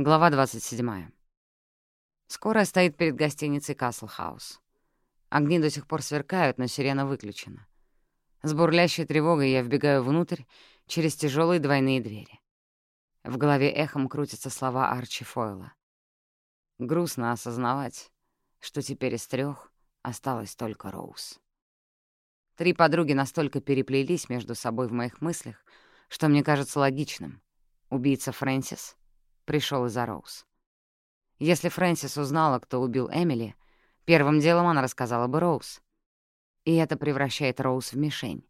Глава 27. Скорая стоит перед гостиницей «Касл Хаус». Огни до сих пор сверкают, но сирена выключена. С бурлящей тревогой я вбегаю внутрь через тяжелые двойные двери. В голове эхом крутятся слова Арчи Фойла. Грустно осознавать, что теперь из трех осталась только Роуз. Три подруги настолько переплелись между собой в моих мыслях, что мне кажется логичным. Убийца Фрэнсис — пришел из-за Роуз. Если Фрэнсис узнала, кто убил Эмили, первым делом она рассказала бы Роуз. И это превращает Роуз в мишень,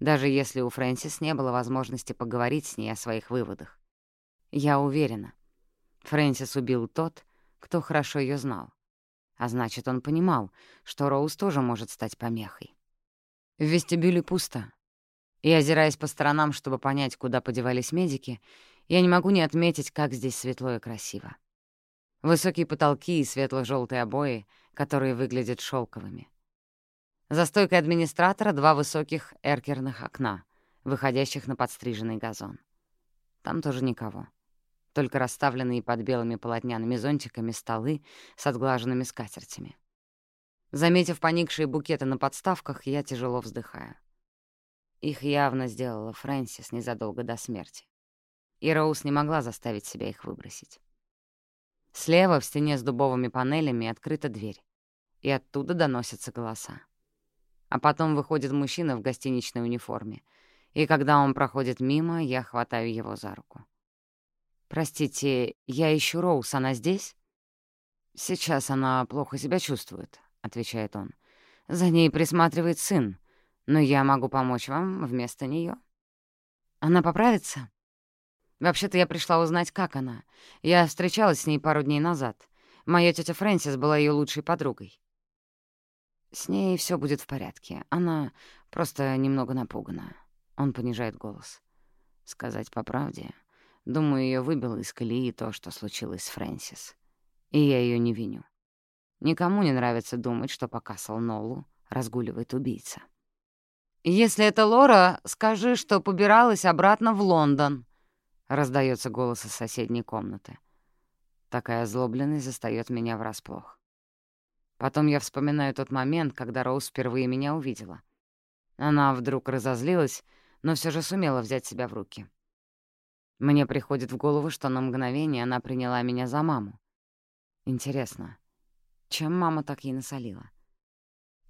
даже если у Фрэнсис не было возможности поговорить с ней о своих выводах. Я уверена, Фрэнсис убил тот, кто хорошо ее знал. А значит, он понимал, что Роуз тоже может стать помехой. В вестибюле пусто. И, озираясь по сторонам, чтобы понять, куда подевались медики, я не могу не отметить, как здесь светло и красиво. Высокие потолки и светло-желтые обои, которые выглядят шелковыми. За стойкой администратора два высоких эркерных окна, выходящих на подстриженный газон. Там тоже никого. Только расставленные под белыми полотняными зонтиками столы с отглаженными скатертями. Заметив поникшие букеты на подставках, я тяжело вздыхаю. Их явно сделала Фрэнсис незадолго до смерти и Роуз не могла заставить себя их выбросить. Слева в стене с дубовыми панелями открыта дверь, и оттуда доносятся голоса. А потом выходит мужчина в гостиничной униформе, и когда он проходит мимо, я хватаю его за руку. «Простите, я ищу Роуз, она здесь?» «Сейчас она плохо себя чувствует», — отвечает он. «За ней присматривает сын, но я могу помочь вам вместо нее. «Она поправится?» Вообще-то я пришла узнать, как она. Я встречалась с ней пару дней назад. Моя тетя Фрэнсис была ее лучшей подругой. С ней все будет в порядке. Она просто немного напугана. Он понижает голос. Сказать по правде, думаю, ее выбило из колеи то, что случилось с Фрэнсис. И я ее не виню. Никому не нравится думать, что по Касл-Ноллу разгуливает убийца. «Если это Лора, скажи, что побиралась обратно в Лондон», Раздается голос из соседней комнаты. Такая озлобленность застаёт меня врасплох. Потом я вспоминаю тот момент, когда Роуз впервые меня увидела. Она вдруг разозлилась, но все же сумела взять себя в руки. Мне приходит в голову, что на мгновение она приняла меня за маму. Интересно, чем мама так ей насолила?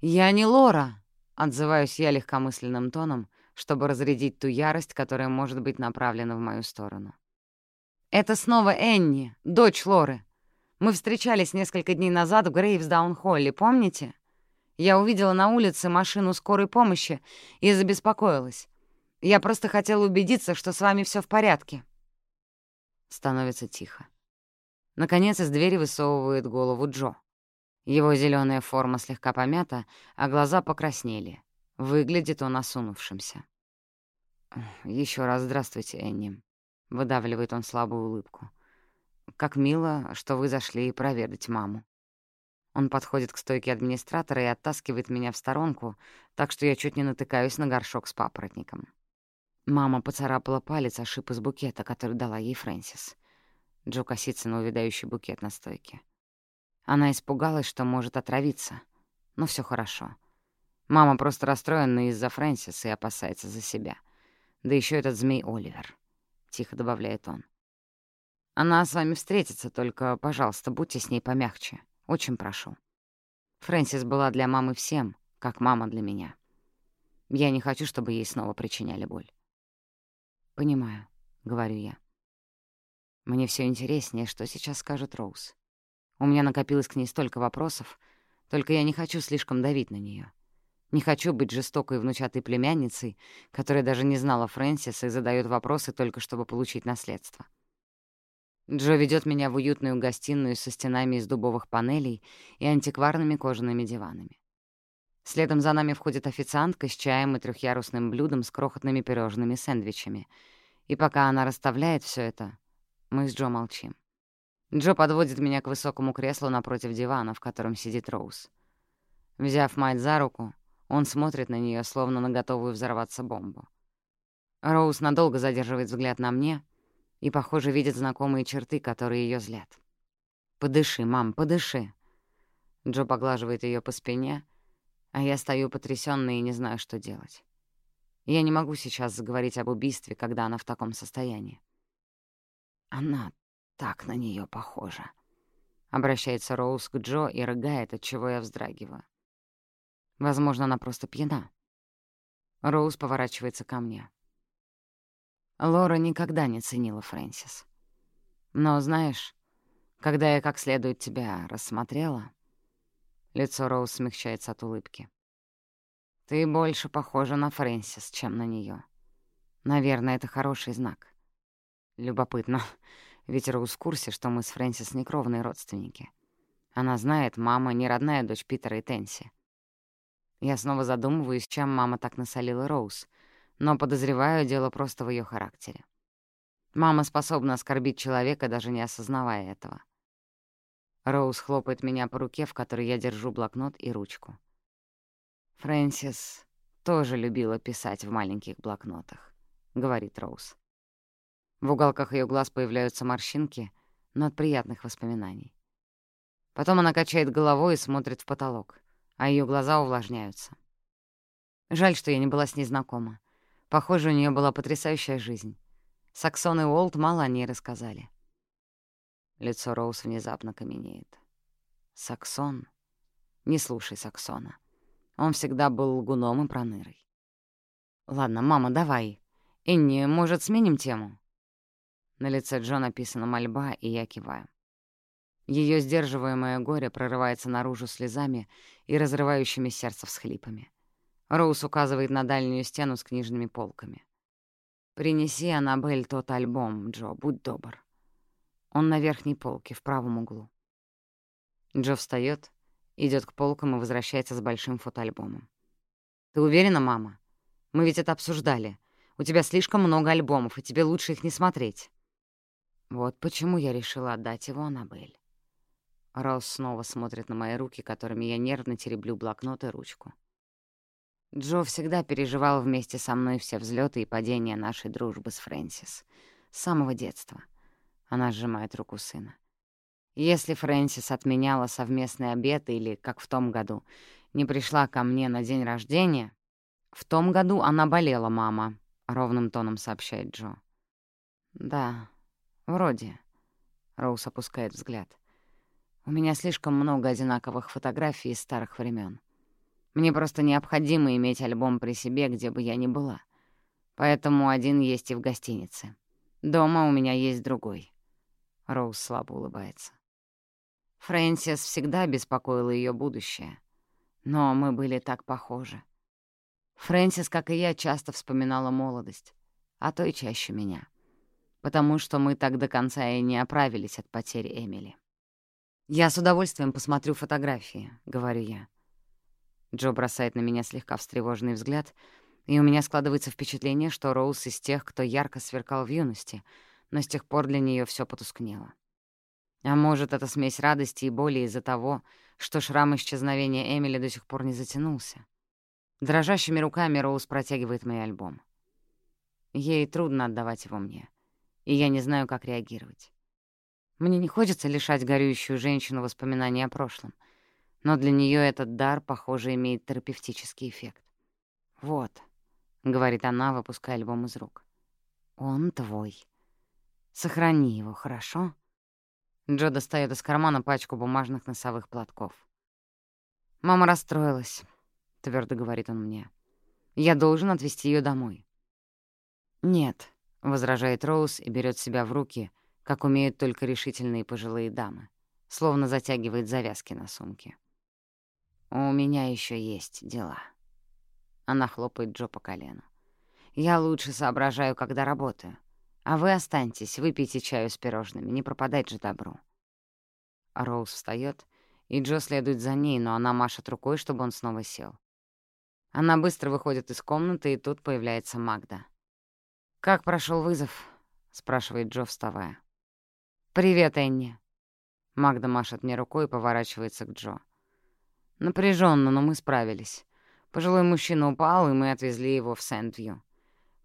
«Я не Лора!» — отзываюсь я легкомысленным тоном, чтобы разрядить ту ярость, которая может быть направлена в мою сторону. «Это снова Энни, дочь Лоры. Мы встречались несколько дней назад в Грейвсдаун-Холле, помните? Я увидела на улице машину скорой помощи и забеспокоилась. Я просто хотела убедиться, что с вами все в порядке». Становится тихо. Наконец из двери высовывает голову Джо. Его зеленая форма слегка помята, а глаза покраснели. Выглядит он осунувшимся. Еще раз здравствуйте, Энни», — выдавливает он слабую улыбку. «Как мило, что вы зашли проведать маму». Он подходит к стойке администратора и оттаскивает меня в сторонку, так что я чуть не натыкаюсь на горшок с папоротником. Мама поцарапала палец о шип из букета, который дала ей Фрэнсис. Джо косится на увядающий букет на стойке. Она испугалась, что может отравиться, но все хорошо. Мама просто расстроена из-за Фрэнсис и опасается за себя. Да еще этот змей Оливер», — тихо добавляет он. «Она с вами встретится, только, пожалуйста, будьте с ней помягче. Очень прошу. Фрэнсис была для мамы всем, как мама для меня. Я не хочу, чтобы ей снова причиняли боль». «Понимаю», — говорю я. Мне все интереснее, что сейчас скажет Роуз. У меня накопилось к ней столько вопросов, только я не хочу слишком давить на нее. Не хочу быть жестокой внучатой племянницей, которая даже не знала Фрэнсиса и задает вопросы только чтобы получить наследство. Джо ведет меня в уютную гостиную со стенами из дубовых панелей и антикварными кожаными диванами. Следом за нами входит официантка с чаем и трехъярусным блюдом с крохотными пирожными сэндвичами. И пока она расставляет все это, мы с Джо молчим. Джо подводит меня к высокому креслу напротив дивана, в котором сидит Роуз. Взяв мать за руку, он смотрит на нее, словно на готовую взорваться бомбу. Роуз надолго задерживает взгляд на мне, и, похоже, видит знакомые черты, которые ее злят. «Подыши, мам, подыши!» Джо поглаживает ее по спине, а я стою потрясённая и не знаю, что делать. Я не могу сейчас заговорить об убийстве, когда она в таком состоянии. Она так на нее похожа. Обращается Роуз к Джо и рыгает, от чего я вздрагиваю. Возможно, она просто пьяна. Роуз поворачивается ко мне. Лора никогда не ценила Фрэнсис. Но, знаешь, когда я как следует тебя рассмотрела, лицо Роуз смягчается от улыбки. Ты больше похожа на Фрэнсис, чем на неё. Наверное, это хороший знак. Любопытно, ведь Роуз в курсе, что мы с Фрэнсис не кровные родственники. Она знает, мама не родная дочь Питера и Тенси. Я снова задумываюсь, чем мама так насолила Роуз, но подозреваю, дело просто в её характере. Мама способна оскорбить человека, даже не осознавая этого. Роуз хлопает меня по руке, в которой я держу блокнот и ручку. «Фрэнсис тоже любила писать в маленьких блокнотах», — говорит Роуз. В уголках её глаз появляются морщинки, но от приятных воспоминаний. Потом она качает головой и смотрит в потолок а ее глаза увлажняются. Жаль, что я не была с ней знакома. Похоже, у нее была потрясающая жизнь. Саксон и Уолт мало о ней рассказали. Лицо Роуз внезапно каменеет. Саксон? Не слушай Саксона. Он всегда был лгуном и пронырой. Ладно, мама, давай. Энни, может, сменим тему? На лице Джо написана мольба, и я киваю. Ее сдерживаемое горе прорывается наружу слезами и разрывающими сердце всхлипами. Роуз указывает на дальнюю стену с книжными полками. «Принеси, Аннабель, тот альбом, Джо, будь добр. Он на верхней полке, в правом углу». Джо встаёт, идёт к полкам и возвращается с большим фотоальбомом. «Ты уверена, мама? Мы ведь это обсуждали. У тебя слишком много альбомов, и тебе лучше их не смотреть». Вот почему я решила отдать его Аннабель. Роуз снова смотрит на мои руки, которыми я нервно тереблю блокнот и ручку. Джо всегда переживал вместе со мной все взлеты и падения нашей дружбы с Фрэнсис. С самого детства. Она сжимает руку сына. Если Фрэнсис отменяла совместный обед или, как в том году, не пришла ко мне на день рождения... В том году она болела, мама, — ровным тоном сообщает Джо. Да, вроде. Роуз опускает взгляд. У меня слишком много одинаковых фотографий из старых времен. Мне просто необходимо иметь альбом при себе, где бы я ни была. Поэтому один есть и в гостинице. Дома у меня есть другой. Роуз слабо улыбается. Фрэнсис всегда беспокоила ее будущее. Но мы были так похожи. Фрэнсис, как и я, часто вспоминала молодость, а то и чаще меня. Потому что мы так до конца и не оправились от потери Эмили. «Я с удовольствием посмотрю фотографии», — говорю я. Джо бросает на меня слегка встревоженный взгляд, и у меня складывается впечатление, что Роуз из тех, кто ярко сверкал в юности, но с тех пор для нее все потускнело. А может, это смесь радости и боли из-за того, что шрам исчезновения Эмили до сих пор не затянулся. Дрожащими руками Роуз протягивает мой альбом. Ей трудно отдавать его мне, и я не знаю, как реагировать. Мне не хочется лишать горюющую женщину воспоминаний о прошлом, но для нее этот дар, похоже, имеет терапевтический эффект. «Вот», — говорит она, выпуская альбом из рук, — «он твой. Сохрани его, хорошо?» Джо достает из кармана пачку бумажных носовых платков. «Мама расстроилась», — твердо говорит он мне. «Я должен отвезти ее домой». «Нет», — возражает Роуз и берет себя в руки, как умеют только решительные пожилые дамы, словно затягивает завязки на сумке. «У меня еще есть дела». Она хлопает Джо по колену. «Я лучше соображаю, когда работаю. А вы останьтесь, выпейте чаю с пирожными, не пропадать же добру». Роуз встает, и Джо следует за ней, но она машет рукой, чтобы он снова сел. Она быстро выходит из комнаты, и тут появляется Магда. «Как прошел вызов?» — спрашивает Джо, вставая. «Привет, Энни». Магда машет мне рукой и поворачивается к Джо. Напряженно, но мы справились. Пожилой мужчина упал, и мы отвезли его в Сент-Вью.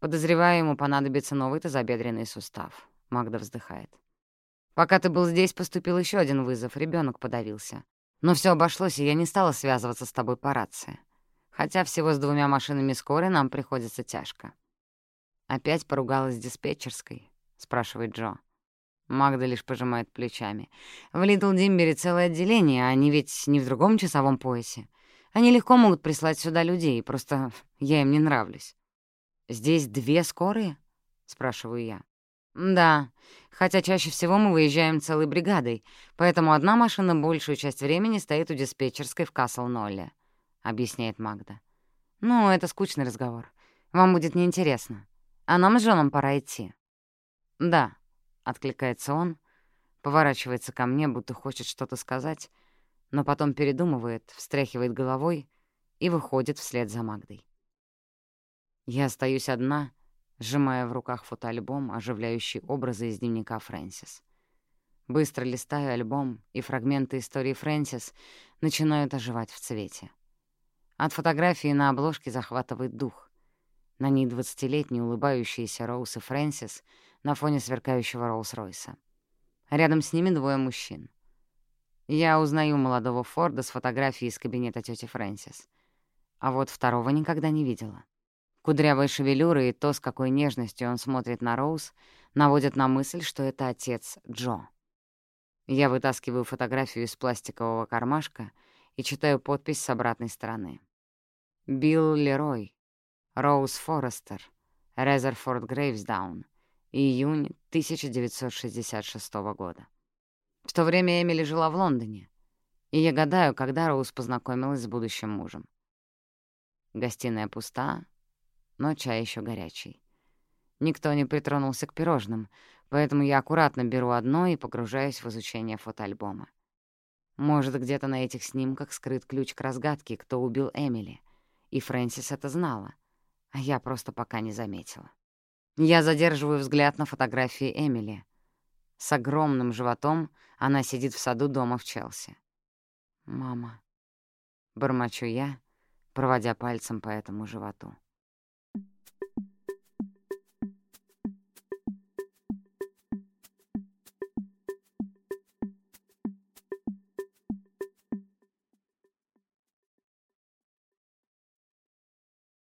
Подозреваю, ему понадобится новый тазобедренный сустав. Магда вздыхает. «Пока ты был здесь, поступил еще один вызов, ребенок подавился. Но все обошлось, и я не стала связываться с тобой по рации. Хотя всего с двумя машинами скорой нам приходится тяжко». «Опять поругалась с диспетчерской?» — спрашивает Джо. Магда лишь пожимает плечами. «В Литл Димбере целое отделение, а они ведь не в другом часовом поясе. Они легко могут прислать сюда людей, просто я им не нравлюсь». «Здесь две скорые?» — спрашиваю я. «Да, хотя чаще всего мы выезжаем целой бригадой, поэтому одна машина большую часть времени стоит у диспетчерской в Касл-Нолле», — объясняет Магда. «Ну, это скучный разговор. Вам будет неинтересно. А нам с Джоном пора идти». «Да», — откликается он, поворачивается ко мне, будто хочет что-то сказать, но потом передумывает, встряхивает головой и выходит вслед за Магдой. Я остаюсь одна — сжимая в руках фотоальбом, оживляющий образы из дневника Фрэнсис. Быстро листаю альбом, и фрагменты истории Фрэнсис начинают оживать в цвете. От фотографии на обложке захватывает дух. На ней двадцатилетние улыбающиеся Роуз и Фрэнсис на фоне сверкающего Роллс-Ройса. Рядом с ними двое мужчин. Я узнаю молодого Форда с фотографией из кабинета тети Фрэнсис. А вот второго никогда не видела. Кудрявая шевелюра и то, с какой нежностью он смотрит на Роуз, наводят на мысль, что это отец Джо. Я вытаскиваю фотографию из пластикового кармашка и читаю подпись с обратной стороны. Билл Лерой, Роуз Форестер, Резерфорд Грейвсдаун, июнь 1966 года. В то время Эмили жила в Лондоне, и я гадаю, когда Роуз познакомилась с будущим мужем. Гостиная пуста, но чай еще горячий. Никто не притронулся к пирожным, поэтому я аккуратно беру одно и погружаюсь в изучение фотоальбома. Может, где-то на этих снимках скрыт ключ к разгадке, кто убил Эмили. И Фрэнсис это знала, а я просто пока не заметила. Я задерживаю взгляд на фотографии Эмили. С огромным животом она сидит в саду дома в Челси. «Мама», — бормочу я, проводя пальцем по этому животу.